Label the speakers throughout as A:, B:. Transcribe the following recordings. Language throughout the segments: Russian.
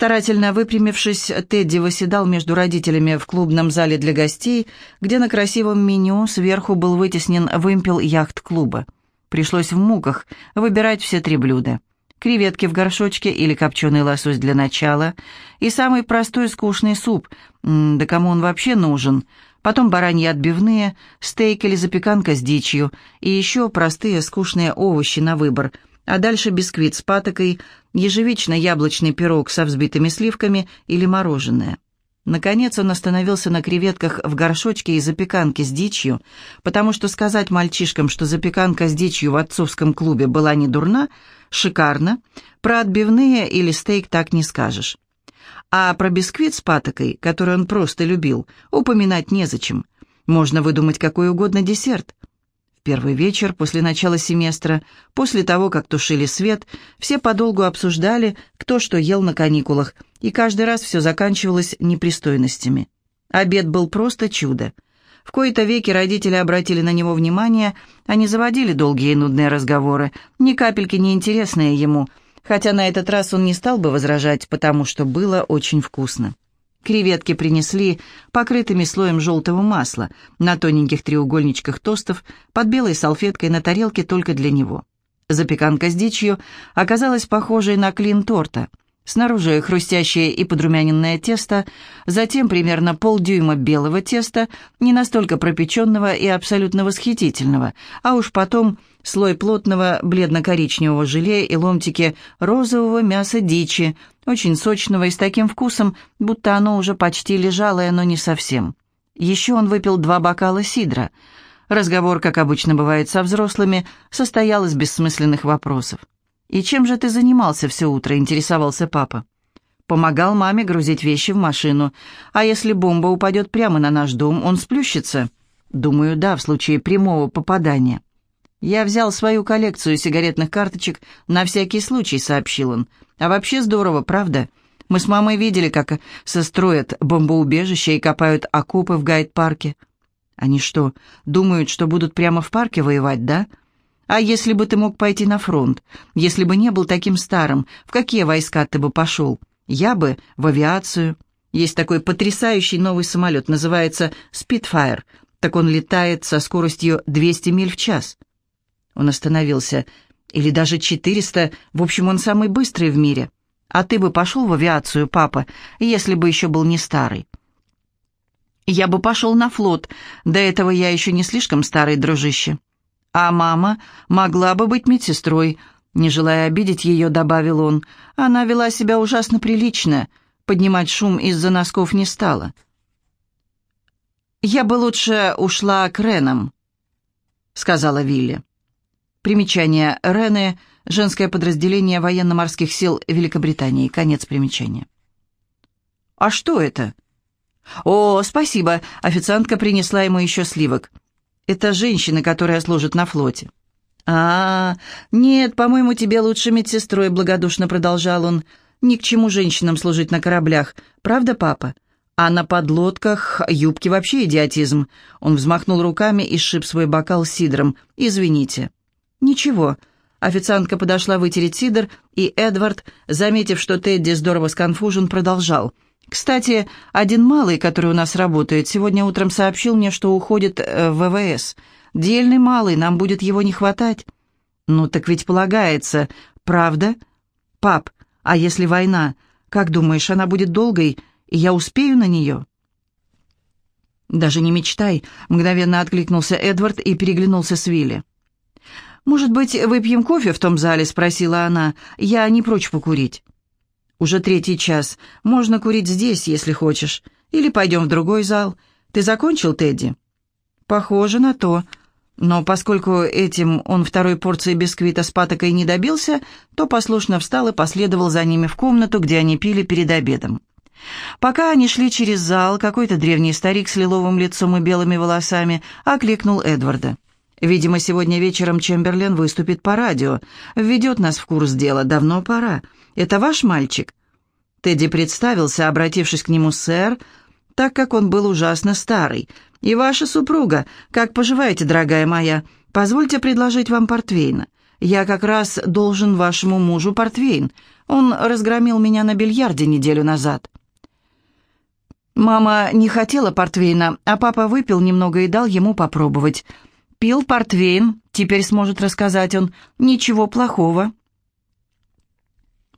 A: Старательно выпрямившись, Тедди восседал между родителями в клубном зале для гостей, где на красивом меню сверху был вытеснен вымпел яхт-клуба. Пришлось в муках выбирать все три блюда. Креветки в горшочке или копченый лосось для начала. И самый простой скучный суп. Да кому он вообще нужен? Потом бараньи отбивные, стейк или запеканка с дичью. И еще простые скучные овощи на выбор – а дальше бисквит с патокой, ежевично-яблочный пирог со взбитыми сливками или мороженое. Наконец он остановился на креветках в горшочке и запеканке с дичью, потому что сказать мальчишкам, что запеканка с дичью в отцовском клубе была не дурна, шикарно, про отбивные или стейк так не скажешь. А про бисквит с патокой, который он просто любил, упоминать незачем. Можно выдумать какой угодно десерт – первый вечер после начала семестра, после того, как тушили свет, все подолгу обсуждали, кто что ел на каникулах, и каждый раз все заканчивалось непристойностями. Обед был просто чудо. В кои-то веки родители обратили на него внимание, они заводили долгие и нудные разговоры, ни капельки не интересные ему, хотя на этот раз он не стал бы возражать, потому что было очень вкусно. Креветки принесли покрытыми слоем желтого масла на тоненьких треугольничках тостов под белой салфеткой на тарелке только для него. Запеканка с дичью оказалась похожей на клин торта. Снаружи хрустящее и подрумяненное тесто, затем примерно полдюйма белого теста, не настолько пропеченного и абсолютно восхитительного, а уж потом слой плотного бледно-коричневого желе и ломтики розового мяса дичи, очень сочного и с таким вкусом, будто оно уже почти лежалое, но не совсем. Еще он выпил два бокала сидра. Разговор, как обычно бывает со взрослыми, состоял из бессмысленных вопросов. «И чем же ты занимался все утро?» — интересовался папа. «Помогал маме грузить вещи в машину. А если бомба упадет прямо на наш дом, он сплющится?» «Думаю, да, в случае прямого попадания». «Я взял свою коллекцию сигаретных карточек на всякий случай», — сообщил он. «А вообще здорово, правда? Мы с мамой видели, как состроят бомбоубежище и копают окопы в гайд-парке». «Они что, думают, что будут прямо в парке воевать, да?» А если бы ты мог пойти на фронт? Если бы не был таким старым, в какие войска ты бы пошел? Я бы в авиацию. Есть такой потрясающий новый самолет, называется «Спитфайр». Так он летает со скоростью 200 миль в час. Он остановился. Или даже 400, в общем, он самый быстрый в мире. А ты бы пошел в авиацию, папа, если бы еще был не старый. Я бы пошел на флот. До этого я еще не слишком старый, дружище. А мама могла бы быть медсестрой. Не желая обидеть ее, добавил он. Она вела себя ужасно прилично. Поднимать шум из-за носков не стала. «Я бы лучше ушла к Ренам», — сказала Вилли. Примечание Рены — женское подразделение военно-морских сил Великобритании. Конец примечания. «А что это?» «О, спасибо!» — официантка принесла ему еще сливок. Это женщина, которая служит на флоте. А, нет, по-моему, тебе лучше медсестрой, благодушно продолжал он. Ни к чему женщинам служить на кораблях. Правда, папа? А на подлодках юбки вообще идиотизм. Он взмахнул руками и сшиб свой бокал сидром. Извините. Ничего. Официантка подошла вытереть сидр, и Эдвард, заметив, что Тедди здорово сконфужен, продолжал — кстати, один малый, который у нас работает, сегодня утром сообщил мне, что уходит э, в ВВС. Дельный малый, нам будет его не хватать. Ну так ведь полагается, правда? Пап, а если война, как думаешь, она будет долгой, и я успею на нее? Даже не мечтай, мгновенно откликнулся Эдвард и переглянулся с Вилли. «Может быть, выпьем кофе в том зале?» — спросила она. «Я не прочь покурить». «Уже третий час. Можно курить здесь, если хочешь. Или пойдем в другой зал. Ты закончил, Тедди?» «Похоже на то. Но поскольку этим он второй порции бисквита с патокой не добился, то послушно встал и последовал за ними в комнату, где они пили перед обедом. Пока они шли через зал, какой-то древний старик с лиловым лицом и белыми волосами окликнул Эдварда. «Видимо, сегодня вечером Чемберлен выступит по радио. Введет нас в курс дела. Давно пора. Это ваш мальчик?» Тедди представился, обратившись к нему «сэр», так как он был ужасно старый. «И ваша супруга. Как поживаете, дорогая моя? Позвольте предложить вам портвейна. Я как раз должен вашему мужу портвейн. Он разгромил меня на бильярде неделю назад». Мама не хотела портвейна, а папа выпил немного и дал ему попробовать. Пил портвейн, теперь сможет рассказать он. Ничего плохого.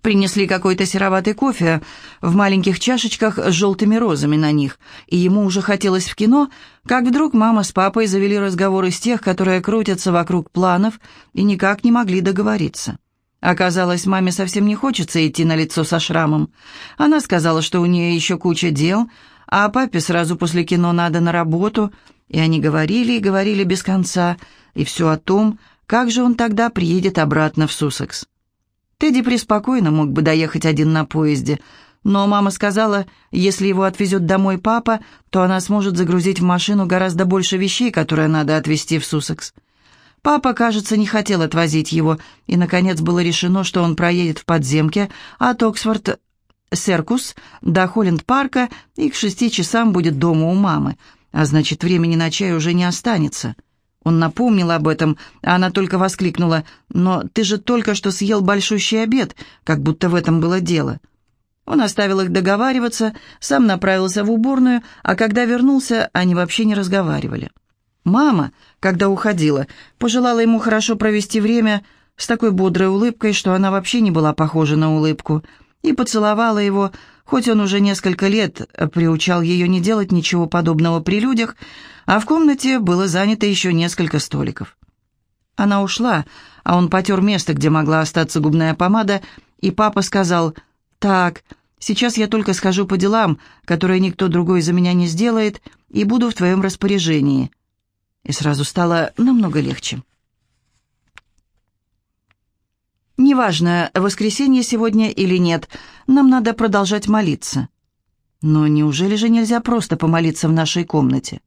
A: Принесли какой-то сероватый кофе в маленьких чашечках с желтыми розами на них, и ему уже хотелось в кино, как вдруг мама с папой завели разговор из тех, которые крутятся вокруг планов и никак не могли договориться. Оказалось, маме совсем не хочется идти на лицо со шрамом. Она сказала, что у нее еще куча дел, а папе сразу после кино надо на работу, и они говорили и говорили без конца, и все о том, как же он тогда приедет обратно в Суссекс. Тедди преспокойно мог бы доехать один на поезде, но мама сказала, если его отвезет домой папа, то она сможет загрузить в машину гораздо больше вещей, которые надо отвезти в Суссекс. Папа, кажется, не хотел отвозить его, и, наконец, было решено, что он проедет в подземке от Оксфорд Серкус до Холленд-парка и к шести часам будет дома у мамы, а значит, времени на чай уже не останется. Он напомнил об этом, а она только воскликнула, «Но ты же только что съел большущий обед, как будто в этом было дело». Он оставил их договариваться, сам направился в уборную, а когда вернулся, они вообще не разговаривали. Мама, когда уходила, пожелала ему хорошо провести время с такой бодрой улыбкой, что она вообще не была похожа на улыбку, и поцеловала его, хоть он уже несколько лет приучал ее не делать ничего подобного при людях, а в комнате было занято еще несколько столиков. Она ушла, а он потер место, где могла остаться губная помада, и папа сказал, «Так, сейчас я только схожу по делам, которые никто другой за меня не сделает, и буду в твоем распоряжении». И сразу стало намного легче. «Неважно, воскресенье сегодня или нет, нам надо продолжать молиться». «Но неужели же нельзя просто помолиться в нашей комнате?»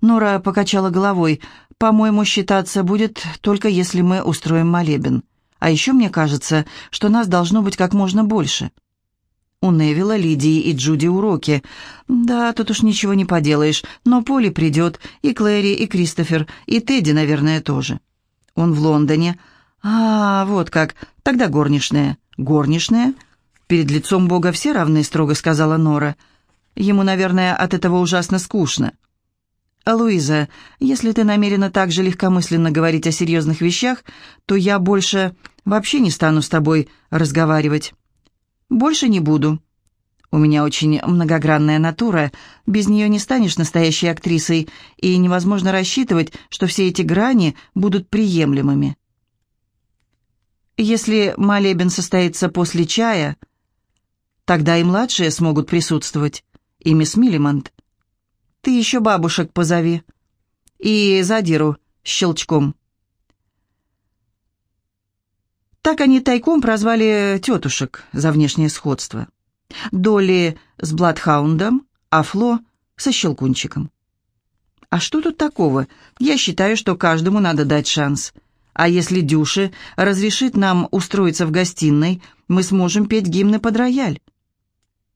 A: Нора покачала головой. «По-моему, считаться будет только если мы устроим молебен. А еще мне кажется, что нас должно быть как можно больше». У Невилла, Лидии и Джуди уроки. Да, тут уж ничего не поделаешь, но Поли придет, и Клэри, и Кристофер, и Тедди, наверное, тоже. Он в Лондоне. А, вот как. Тогда горничная. Горничная? Перед лицом Бога все равны, строго сказала Нора. Ему, наверное, от этого ужасно скучно. «Луиза, если ты намерена так же легкомысленно говорить о серьезных вещах, то я больше вообще не стану с тобой разговаривать. Больше не буду. У меня очень многогранная натура, без нее не станешь настоящей актрисой, и невозможно рассчитывать, что все эти грани будут приемлемыми. Если молебен состоится после чая, тогда и младшие смогут присутствовать, и мисс Миллимонт. Ты еще бабушек позови. И задиру щелчком. Так они тайком прозвали тетушек за внешнее сходство. Долли с Бладхаундом, а Фло со Щелкунчиком. А что тут такого? Я считаю, что каждому надо дать шанс. А если Дюша разрешит нам устроиться в гостиной, мы сможем петь гимны под рояль.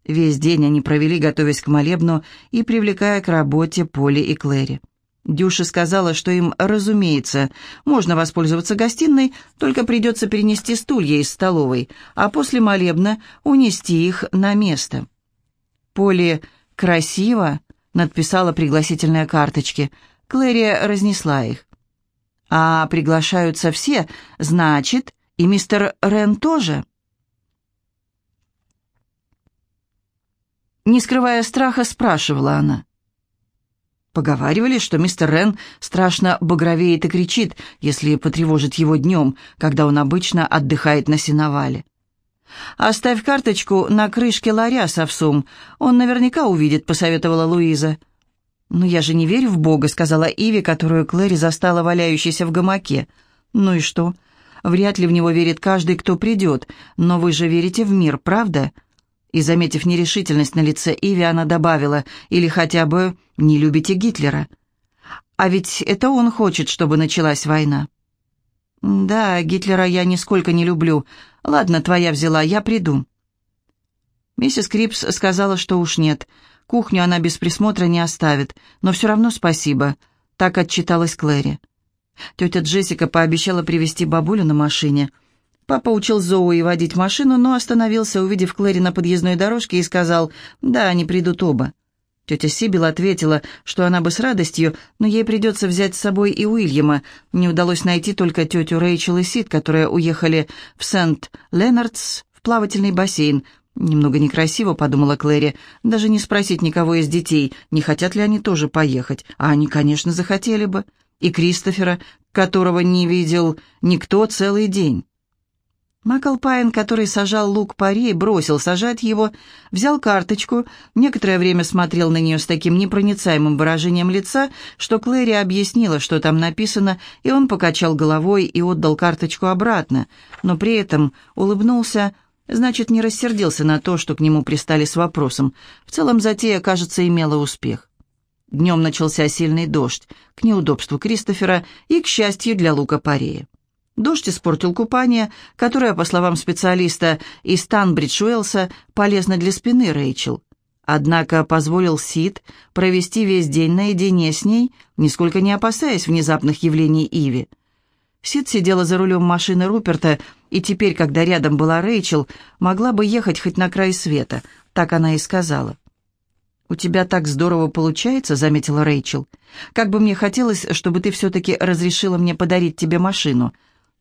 A: Весь день они провели, готовясь к молебну и привлекая к работе Поли и Клэри. Дюша сказала, что им, разумеется, можно воспользоваться гостиной, только придется перенести стулья из столовой, а после молебна унести их на место. Поли красиво надписала пригласительные карточки. Клэри разнесла их. «А приглашаются все, значит, и мистер Рен тоже?» Не скрывая страха, спрашивала она. Поговаривали, что мистер Рен страшно багровеет и кричит, если потревожит его днем, когда он обычно отдыхает на сеновале. «Оставь карточку на крышке ларя с овсом, он наверняка увидит», — посоветовала Луиза. «Но я же не верю в Бога», — сказала Иви, которую Клэри застала валяющейся в гамаке. «Ну и что? Вряд ли в него верит каждый, кто придет, но вы же верите в мир, правда?» И, заметив нерешительность на лице Иви, она добавила, или хотя бы не любите Гитлера. А ведь это он хочет, чтобы началась война. Да, Гитлера я нисколько не люблю. Ладно, твоя взяла, я приду. Миссис Крипс сказала, что уж нет. Кухню она без присмотра не оставит, но все равно спасибо. Так отчиталась Клэри. Тетя Джессика пообещала привезти бабулю на машине. Папа учил Зоуи водить машину, но остановился, увидев Клэри на подъездной дорожке, и сказал, «Да, они придут оба». Тетя Сибил ответила, что она бы с радостью, но ей придется взять с собой и Уильяма. Не удалось найти только тетю Рэйчел и Сид, которые уехали в Сент-Ленардс в плавательный бассейн. «Немного некрасиво», — подумала Клэри, — «даже не спросить никого из детей, не хотят ли они тоже поехать. А они, конечно, захотели бы. И Кристофера, которого не видел никто целый день». Маклпайн, который сажал лук пари, бросил сажать его, взял карточку, некоторое время смотрел на нее с таким непроницаемым выражением лица, что Клэри объяснила, что там написано, и он покачал головой и отдал карточку обратно, но при этом улыбнулся, значит, не рассердился на то, что к нему пристали с вопросом. В целом затея, кажется, имела успех. Днем начался сильный дождь, к неудобству Кристофера и, к счастью, для лука парея. Дождь испортил купание, которое, по словам специалиста из Танбридж-Уэлса, полезно для спины Рэйчел. Однако позволил Сид провести весь день наедине с ней, нисколько не опасаясь внезапных явлений Иви. Сид сидела за рулем машины Руперта, и теперь, когда рядом была Рэйчел, могла бы ехать хоть на край света, так она и сказала. «У тебя так здорово получается», — заметила Рэйчел. «Как бы мне хотелось, чтобы ты все-таки разрешила мне подарить тебе машину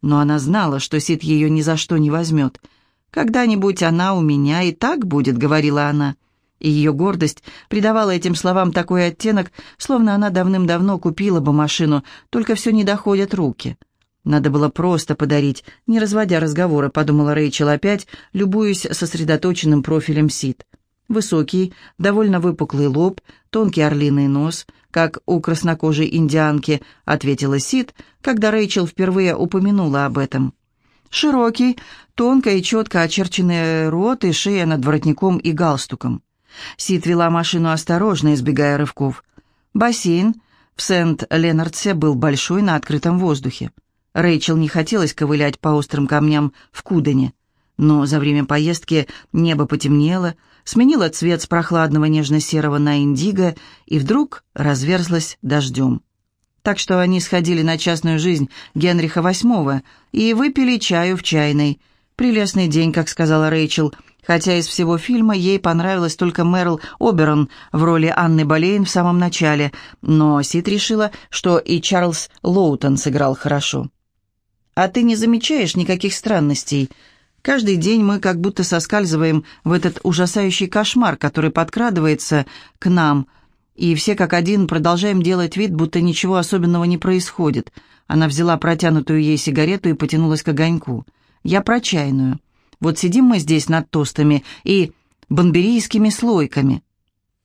A: но она знала, что Сид ее ни за что не возьмет. «Когда-нибудь она у меня и так будет», — говорила она. И ее гордость придавала этим словам такой оттенок, словно она давным-давно купила бы машину, только все не доходят руки. «Надо было просто подарить, не разводя разговора», — подумала Рэйчел опять, любуясь сосредоточенным профилем Сид. Высокий, довольно выпуклый лоб, тонкий орлиный нос, как у краснокожей индианки, ответила Сид, когда Рэйчел впервые упомянула об этом. Широкий, тонко и четко очерченный рот и шея над воротником и галстуком. Сид вела машину осторожно, избегая рывков. Бассейн в Сент-Ленардсе был большой на открытом воздухе. Рэйчел не хотелось ковылять по острым камням в Кудене, но за время поездки небо потемнело, сменила цвет с прохладного нежно-серого на индиго и вдруг разверзлась дождем. Так что они сходили на частную жизнь Генриха VIII и выпили чаю в чайной. «Прелестный день», как сказала Рэйчел, хотя из всего фильма ей понравилась только Мэрл Оберон в роли Анны Болейн в самом начале, но Сид решила, что и Чарльз Лоутон сыграл хорошо. «А ты не замечаешь никаких странностей?» Каждый день мы как будто соскальзываем в этот ужасающий кошмар, который подкрадывается к нам, и все как один продолжаем делать вид, будто ничего особенного не происходит. Она взяла протянутую ей сигарету и потянулась к огоньку. Я про чайную. Вот сидим мы здесь над тостами и бомберийскими слойками.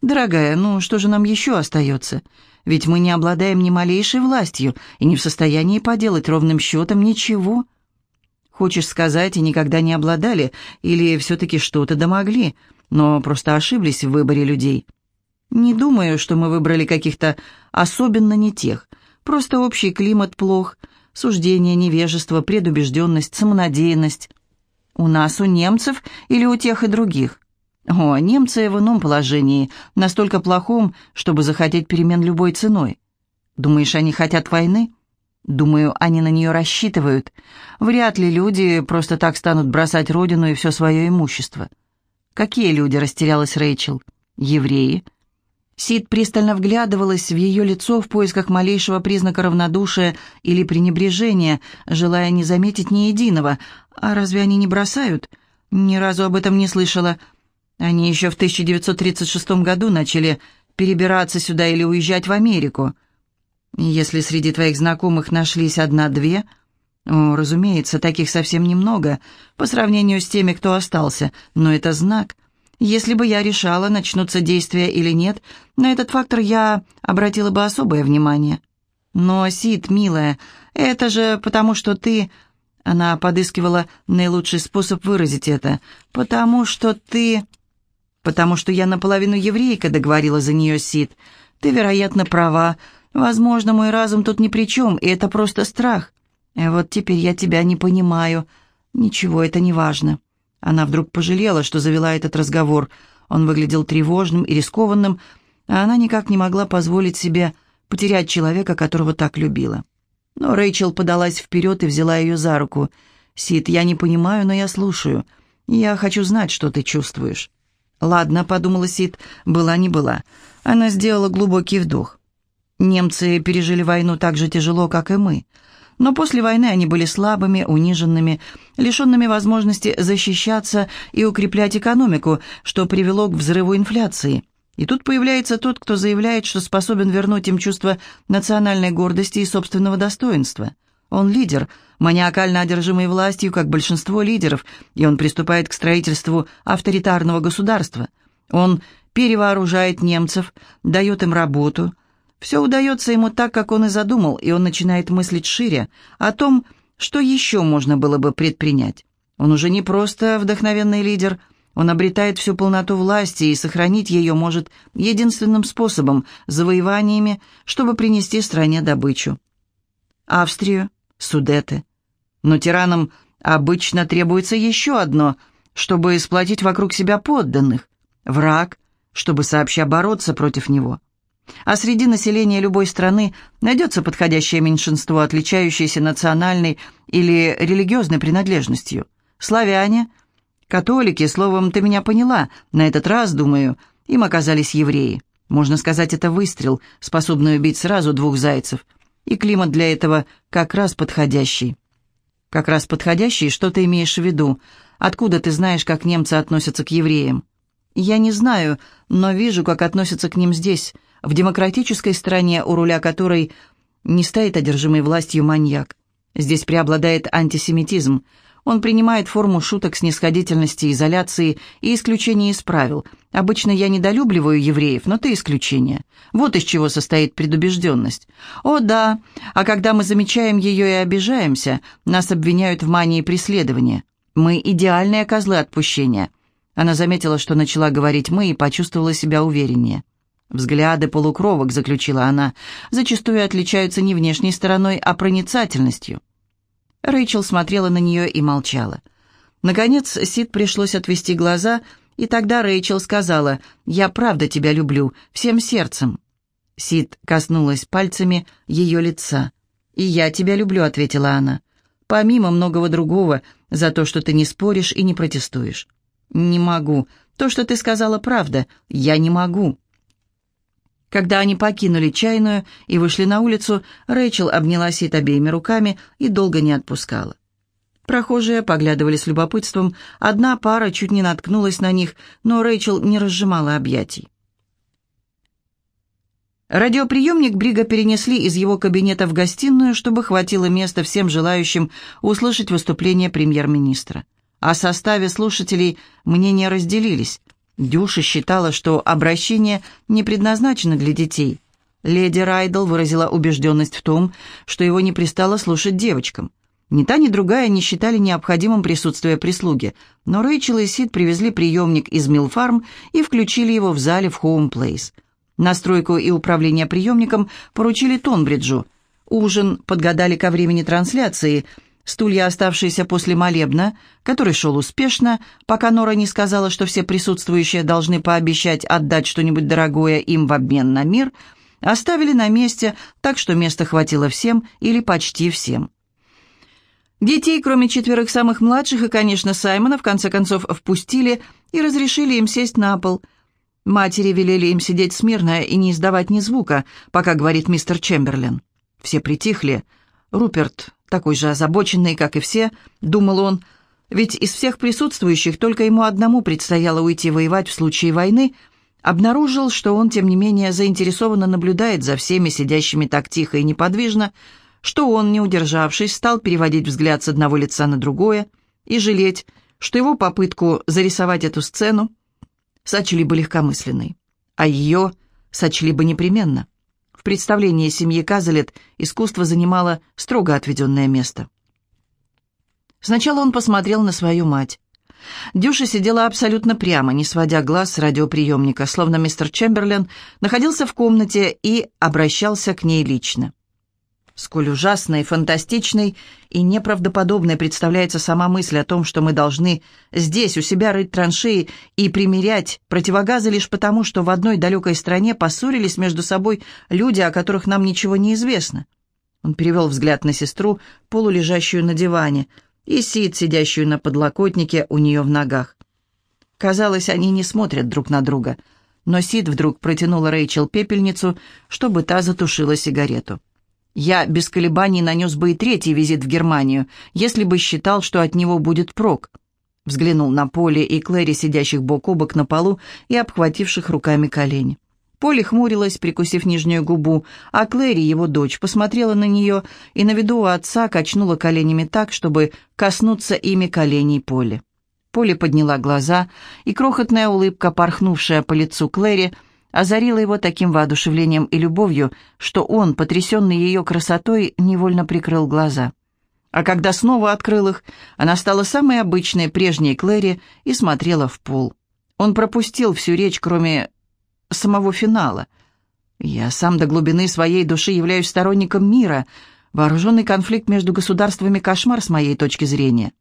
A: Дорогая, ну что же нам еще остается? Ведь мы не обладаем ни малейшей властью и не в состоянии поделать ровным счетом ничего. Хочешь сказать, и никогда не обладали, или все-таки что-то домогли, но просто ошиблись в выборе людей? Не думаю, что мы выбрали каких-то особенно не тех. Просто общий климат плох, суждение, невежество, предубежденность, самонадеянность. У нас, у немцев или у тех и других? О, немцы в ином положении, настолько плохом, чтобы захотеть перемен любой ценой. Думаешь, они хотят войны? Думаю, они на нее рассчитывают. Вряд ли люди просто так станут бросать родину и все свое имущество. Какие люди, растерялась Рэйчел? Евреи? Сид пристально вглядывалась в ее лицо в поисках малейшего признака равнодушия или пренебрежения, желая не заметить ни единого. А разве они не бросают? Ни разу об этом не слышала. Они еще в 1936 году начали перебираться сюда или уезжать в Америку. Если среди твоих знакомых нашлись одна-две, о, разумеется, таких совсем немного по сравнению с теми, кто остался, но это знак. Если бы я решала, начнутся действия или нет, на этот фактор я обратила бы особое внимание. Но, Сид, милая, это же потому, что ты... Она подыскивала наилучший способ выразить это. «Потому что ты...» «Потому что я наполовину еврейка», — договорила за нее Сид. «Ты, вероятно, права. Возможно, мой разум тут ни при чем, и это просто страх. И вот теперь я тебя не понимаю. Ничего, это не важно. Она вдруг пожалела, что завела этот разговор. Он выглядел тревожным и рискованным, а она никак не могла позволить себе потерять человека, которого так любила. Но Рэйчел подалась вперед и взяла ее за руку. «Сид, я не понимаю, но я слушаю. Я хочу знать, что ты чувствуешь». «Ладно», — подумала Сид, — «была не была». Она сделала глубокий вдох. Немцы пережили войну так же тяжело, как и мы. Но после войны они были слабыми, униженными, лишенными возможности защищаться и укреплять экономику, что привело к взрыву инфляции. И тут появляется тот, кто заявляет, что способен вернуть им чувство национальной гордости и собственного достоинства. Он лидер, маниакально одержимый властью, как большинство лидеров, и он приступает к строительству авторитарного государства. Он перевооружает немцев, дает им работу. Все удается ему так, как он и задумал, и он начинает мыслить шире о том, что еще можно было бы предпринять. Он уже не просто вдохновенный лидер – он обретает всю полноту власти и сохранить ее может единственным способом – завоеваниями, чтобы принести стране добычу. Австрию, Судеты. Но тиранам обычно требуется еще одно, чтобы сплотить вокруг себя подданных – враг, чтобы сообща бороться против него. А среди населения любой страны найдется подходящее меньшинство, отличающееся национальной или религиозной принадлежностью. Славяне – Католики, словом, ты меня поняла. На этот раз, думаю, им оказались евреи. Можно сказать, это выстрел, способный убить сразу двух зайцев. И климат для этого как раз подходящий. Как раз подходящий? Что ты имеешь в виду? Откуда ты знаешь, как немцы относятся к евреям? Я не знаю, но вижу, как относятся к ним здесь, в демократической стране, у руля которой не стоит одержимый властью маньяк. Здесь преобладает антисемитизм – он принимает форму шуток снисходительности, изоляции и исключения из правил. Обычно я недолюбливаю евреев, но ты исключение. Вот из чего состоит предубежденность. О, да, а когда мы замечаем ее и обижаемся, нас обвиняют в мании преследования. Мы идеальные козлы отпущения. Она заметила, что начала говорить «мы» и почувствовала себя увереннее. «Взгляды полукровок», — заключила она, — «зачастую отличаются не внешней стороной, а проницательностью». Рэйчел смотрела на нее и молчала. Наконец Сид пришлось отвести глаза, и тогда Рэйчел сказала, «Я правда тебя люблю, всем сердцем». Сид коснулась пальцами ее лица. «И я тебя люблю», — ответила она. «Помимо многого другого, за то, что ты не споришь и не протестуешь». «Не могу. То, что ты сказала, правда. Я не могу». Когда они покинули чайную и вышли на улицу, Рэйчел обняла Сит обеими руками и долго не отпускала. Прохожие поглядывали с любопытством, одна пара чуть не наткнулась на них, но Рэйчел не разжимала объятий. Радиоприемник Брига перенесли из его кабинета в гостиную, чтобы хватило места всем желающим услышать выступление премьер-министра. О составе слушателей мнения разделились. Дюша считала, что обращение не предназначено для детей. Леди Райдл выразила убежденность в том, что его не пристало слушать девочкам. Ни та, ни другая не считали необходимым присутствие прислуги, но Рэйчел и Сид привезли приемник из Милфарм и включили его в зале в Хоум Плейс. Настройку и управление приемником поручили Тонбриджу. Ужин подгадали ко времени трансляции – Стулья, оставшиеся после молебна, который шел успешно, пока Нора не сказала, что все присутствующие должны пообещать отдать что-нибудь дорогое им в обмен на мир, оставили на месте, так что места хватило всем или почти всем. Детей, кроме четверых самых младших и, конечно, Саймона, в конце концов впустили и разрешили им сесть на пол. Матери велели им сидеть смирно и не издавать ни звука, пока говорит мистер Чемберлен. Все притихли. Руперт такой же озабоченный, как и все, думал он, ведь из всех присутствующих только ему одному предстояло уйти воевать в случае войны, обнаружил, что он, тем не менее, заинтересованно наблюдает за всеми сидящими так тихо и неподвижно, что он, не удержавшись, стал переводить взгляд с одного лица на другое и жалеть, что его попытку зарисовать эту сцену сочли бы легкомысленной, а ее сочли бы непременно. В представлении семьи Казалет искусство занимало строго отведенное место. Сначала он посмотрел на свою мать. Дюша сидела абсолютно прямо, не сводя глаз с радиоприемника, словно мистер Чемберлен находился в комнате и обращался к ней лично. Сколь ужасной, фантастичной и неправдоподобной представляется сама мысль о том, что мы должны здесь, у себя, рыть траншеи и примерять противогазы лишь потому, что в одной далекой стране поссорились между собой люди, о которых нам ничего не известно. Он перевел взгляд на сестру, полулежащую на диване, и Сид, сидящую на подлокотнике у нее в ногах. Казалось, они не смотрят друг на друга, но Сид вдруг протянула Рэйчел пепельницу, чтобы та затушила сигарету. Я без колебаний нанес бы и третий визит в Германию, если бы считал, что от него будет прок. Взглянул на Поле и Клэри, сидящих бок о бок на полу и обхвативших руками колени. Поле хмурилась, прикусив нижнюю губу, а Клэри, его дочь, посмотрела на нее и на виду у отца качнула коленями так, чтобы коснуться ими коленей Поли. Поле подняла глаза, и крохотная улыбка, порхнувшая по лицу Клэри, — озарила его таким воодушевлением и любовью, что он, потрясенный ее красотой, невольно прикрыл глаза. А когда снова открыл их, она стала самой обычной, прежней Клэри и смотрела в пол. Он пропустил всю речь, кроме самого финала. «Я сам до глубины своей души являюсь сторонником мира. Вооруженный конфликт между государствами – кошмар с моей точки зрения».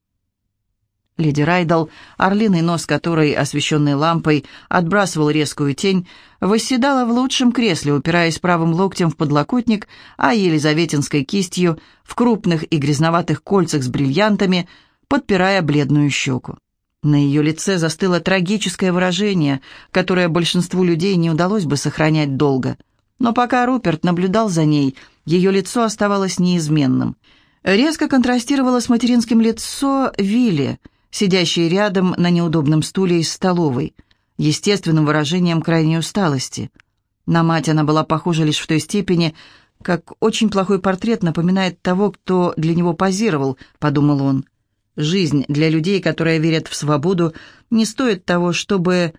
A: Леди Райдал, орлиный нос которой, освещенный лампой, отбрасывал резкую тень, восседала в лучшем кресле, упираясь правым локтем в подлокотник, а елизаветинской кистью в крупных и грязноватых кольцах с бриллиантами, подпирая бледную щеку. На ее лице застыло трагическое выражение, которое большинству людей не удалось бы сохранять долго. Но пока Руперт наблюдал за ней, ее лицо оставалось неизменным. Резко контрастировало с материнским лицо Вилли — сидящей рядом на неудобном стуле из столовой, естественным выражением крайней усталости. На мать она была похожа лишь в той степени, как очень плохой портрет напоминает того, кто для него позировал, подумал он. Жизнь для людей, которые верят в свободу, не стоит того, чтобы...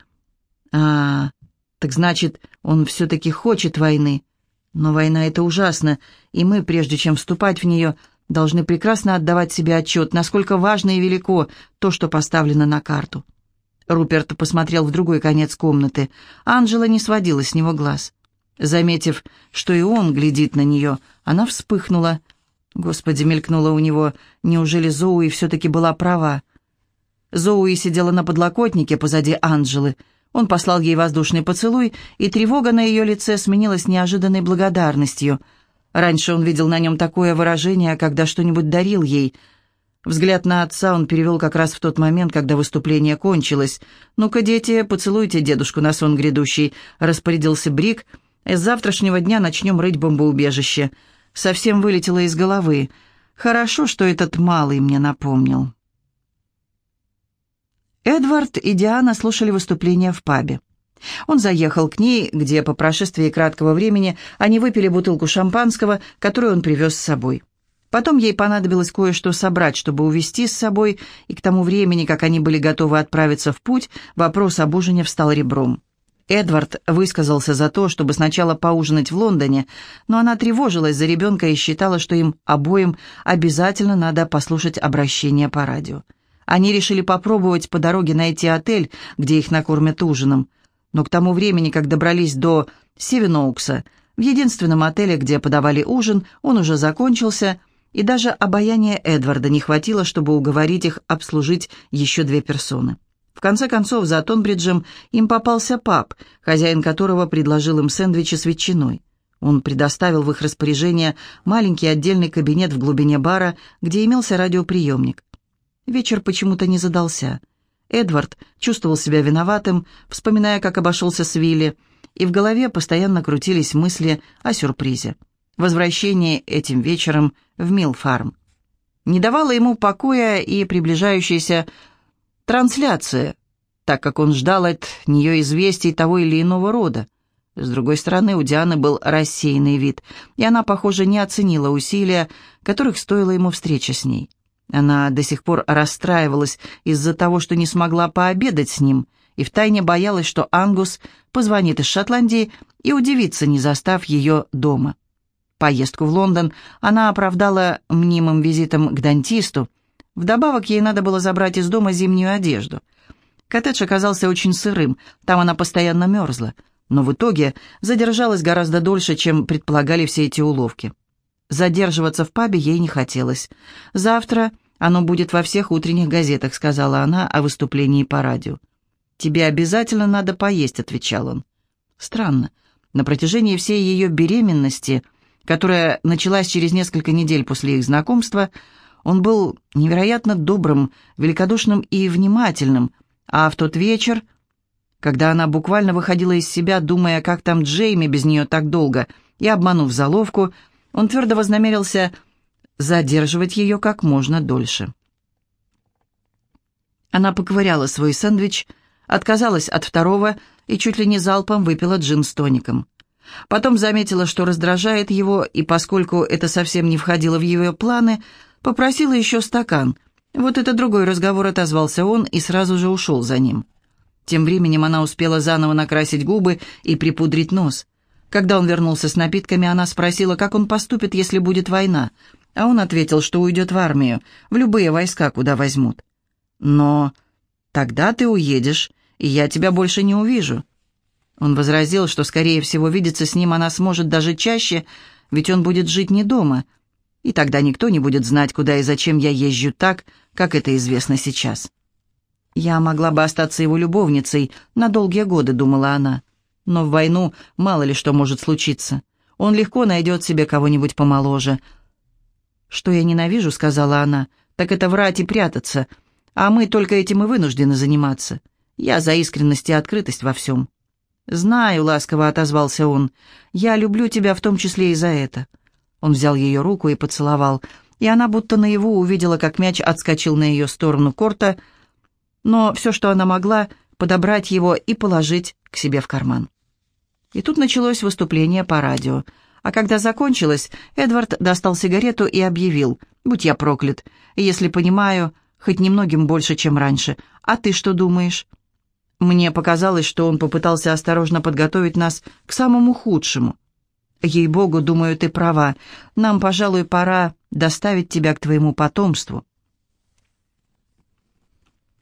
A: А, так значит, он все-таки хочет войны. Но война — это ужасно, и мы, прежде чем вступать в нее, должны прекрасно отдавать себе отчет, насколько важно и велико то, что поставлено на карту. Руперт посмотрел в другой конец комнаты. Анжела не сводила с него глаз. Заметив, что и он глядит на нее, она вспыхнула. Господи, мелькнула у него, неужели Зоуи все-таки была права? Зоуи сидела на подлокотнике позади Анжелы. Он послал ей воздушный поцелуй, и тревога на ее лице сменилась неожиданной благодарностью — Раньше он видел на нем такое выражение, когда что-нибудь дарил ей. Взгляд на отца он перевел как раз в тот момент, когда выступление кончилось. «Ну-ка, дети, поцелуйте дедушку на сон грядущий», — распорядился Брик. «С завтрашнего дня начнем рыть бомбоубежище». Совсем вылетело из головы. Хорошо, что этот малый мне напомнил. Эдвард и Диана слушали выступление в пабе. Он заехал к ней, где по прошествии краткого времени они выпили бутылку шампанского, которую он привез с собой. Потом ей понадобилось кое-что собрать, чтобы увезти с собой, и к тому времени, как они были готовы отправиться в путь, вопрос об ужине встал ребром. Эдвард высказался за то, чтобы сначала поужинать в Лондоне, но она тревожилась за ребенка и считала, что им обоим обязательно надо послушать обращение по радио. Они решили попробовать по дороге найти отель, где их накормят ужином но к тому времени, как добрались до Севеноукса, в единственном отеле, где подавали ужин, он уже закончился, и даже обаяния Эдварда не хватило, чтобы уговорить их обслужить еще две персоны. В конце концов, за Тонбриджем им попался паб, хозяин которого предложил им сэндвичи с ветчиной. Он предоставил в их распоряжение маленький отдельный кабинет в глубине бара, где имелся радиоприемник. Вечер почему-то не задался. Эдвард чувствовал себя виноватым, вспоминая, как обошелся с Вилли, и в голове постоянно крутились мысли о сюрпризе. Возвращение этим вечером в Милфарм. Не давала ему покоя и приближающаяся трансляция, так как он ждал от нее известий того или иного рода. С другой стороны, у Дианы был рассеянный вид, и она, похоже, не оценила усилия, которых стоила ему встреча с ней. Она до сих пор расстраивалась из-за того, что не смогла пообедать с ним, и втайне боялась, что Ангус позвонит из Шотландии и удивится, не застав ее дома. Поездку в Лондон она оправдала мнимым визитом к дантисту. Вдобавок ей надо было забрать из дома зимнюю одежду. Коттедж оказался очень сырым, там она постоянно мерзла, но в итоге задержалась гораздо дольше, чем предполагали все эти уловки. Задерживаться в пабе ей не хотелось. «Завтра оно будет во всех утренних газетах», — сказала она о выступлении по радио. «Тебе обязательно надо поесть», — отвечал он. Странно. На протяжении всей ее беременности которая началась через несколько недель после их знакомства, он был невероятно добрым, великодушным и внимательным, а в тот вечер, когда она буквально выходила из себя, думая, как там Джейми без нее так долго, и обманув заловку, он твердо вознамерился задерживать ее как можно дольше. Она поковыряла свой сэндвич, отказалась от второго и чуть ли не залпом выпила джин с тоником. Потом заметила, что раздражает его, и поскольку это совсем не входило в ее планы, попросила еще стакан. Вот это другой разговор отозвался он и сразу же ушел за ним. Тем временем она успела заново накрасить губы и припудрить нос. Когда он вернулся с напитками, она спросила, как он поступит, если будет война, а он ответил, что уйдет в армию, в любые войска, куда возьмут. «Но тогда ты уедешь, и я тебя больше не увижу. Он возразил, что, скорее всего, видеться с ним она сможет даже чаще, ведь он будет жить не дома, и тогда никто не будет знать, куда и зачем я езжу так, как это известно сейчас. Я могла бы остаться его любовницей на долгие годы, думала она. Но в войну мало ли что может случиться. Он легко найдет себе кого-нибудь помоложе. «Что я ненавижу», — сказала она, — «так это врать и прятаться, а мы только этим и вынуждены заниматься. Я за искренность и открытость во всем». «Знаю», — ласково отозвался он, — «я люблю тебя в том числе и за это». Он взял ее руку и поцеловал, и она будто наяву увидела, как мяч отскочил на ее сторону корта, но все, что она могла, подобрать его и положить к себе в карман. И тут началось выступление по радио. А когда закончилось, Эдвард достал сигарету и объявил, «Будь я проклят, если понимаю, хоть немногим больше, чем раньше. А ты что думаешь?» Мне показалось, что он попытался осторожно подготовить нас к самому худшему. Ей-богу, думаю, ты права. Нам, пожалуй, пора доставить тебя к твоему потомству.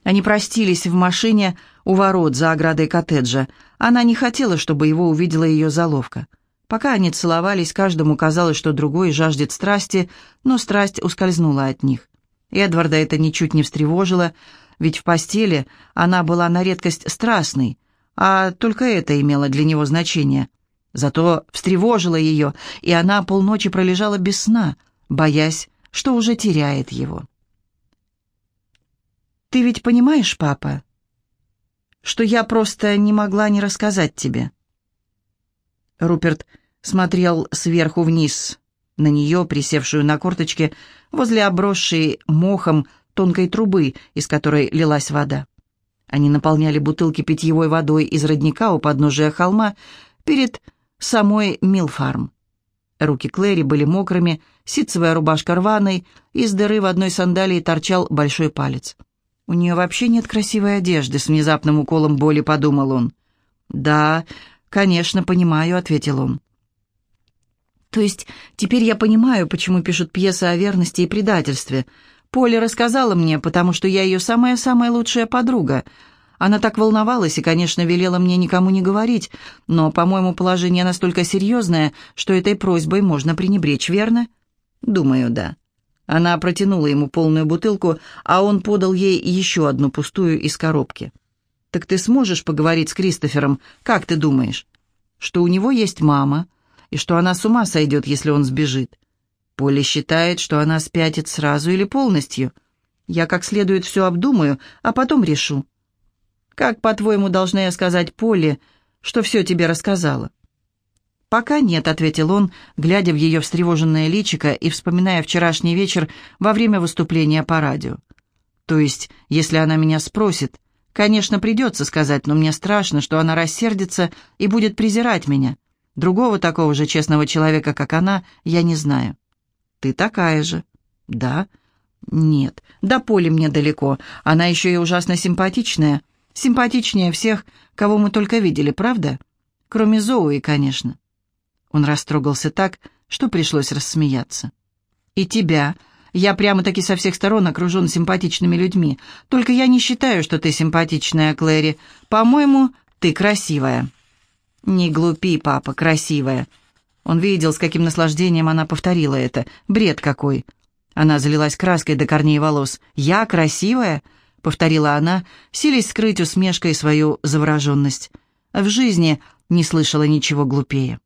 A: Они простились в машине у ворот за оградой коттеджа. Она не хотела, чтобы его увидела ее заловка. Пока они целовались, каждому казалось, что другой жаждет страсти, но страсть ускользнула от них. Эдварда это ничуть не встревожило, ведь в постели она была на редкость страстной, а только это имело для него значение. Зато встревожило ее, и она полночи пролежала без сна, боясь, что уже теряет его. «Ты ведь понимаешь, папа, что я просто не могла не рассказать тебе?» Руперт смотрел сверху вниз на нее, присевшую на корточке, возле обросшей мохом тонкой трубы, из которой лилась вода. Они наполняли бутылки питьевой водой из родника у подножия холма перед самой Милфарм. Руки Клэри были мокрыми, ситцевая рубашка рваной, из дыры в одной сандалии торчал большой палец. «У нее вообще нет красивой одежды», — с внезапным уколом боли подумал он. «Да, конечно, понимаю», — ответил он. «То есть теперь я понимаю, почему пишут пьесы о верности и предательстве», Поля рассказала мне, потому что я ее самая-самая лучшая подруга. Она так волновалась и, конечно, велела мне никому не говорить, но, по-моему, положение настолько серьезное, что этой просьбой можно пренебречь, верно? Думаю, да. Она протянула ему полную бутылку, а он подал ей еще одну пустую из коробки. «Так ты сможешь поговорить с Кристофером, как ты думаешь?» «Что у него есть мама, и что она с ума сойдет, если он сбежит. Поле считает, что она спятит сразу или полностью. Я как следует все обдумаю, а потом решу. Как, по-твоему, должна я сказать Поле, что все тебе рассказала?» «Пока нет», — ответил он, глядя в ее встревоженное личико и вспоминая вчерашний вечер во время выступления по радио. «То есть, если она меня спросит, конечно, придется сказать, но мне страшно, что она рассердится и будет презирать меня. Другого такого же честного человека, как она, я не знаю». Ты такая же. Да? Нет. До Поли мне далеко. Она еще и ужасно симпатичная. Симпатичнее всех, кого мы только видели, правда? Кроме Зоуи, конечно. Он растрогался так, что пришлось рассмеяться. И тебя. Я прямо-таки со всех сторон окружен симпатичными людьми. Только я не считаю, что ты симпатичная, Клэри. По-моему, ты красивая. Не глупи, папа, красивая. Он видел, с каким наслаждением она повторила это. Бред какой! Она залилась краской до корней волос. «Я красивая?» — повторила она, силясь скрыть усмешкой свою завороженность. В жизни не слышала ничего глупее.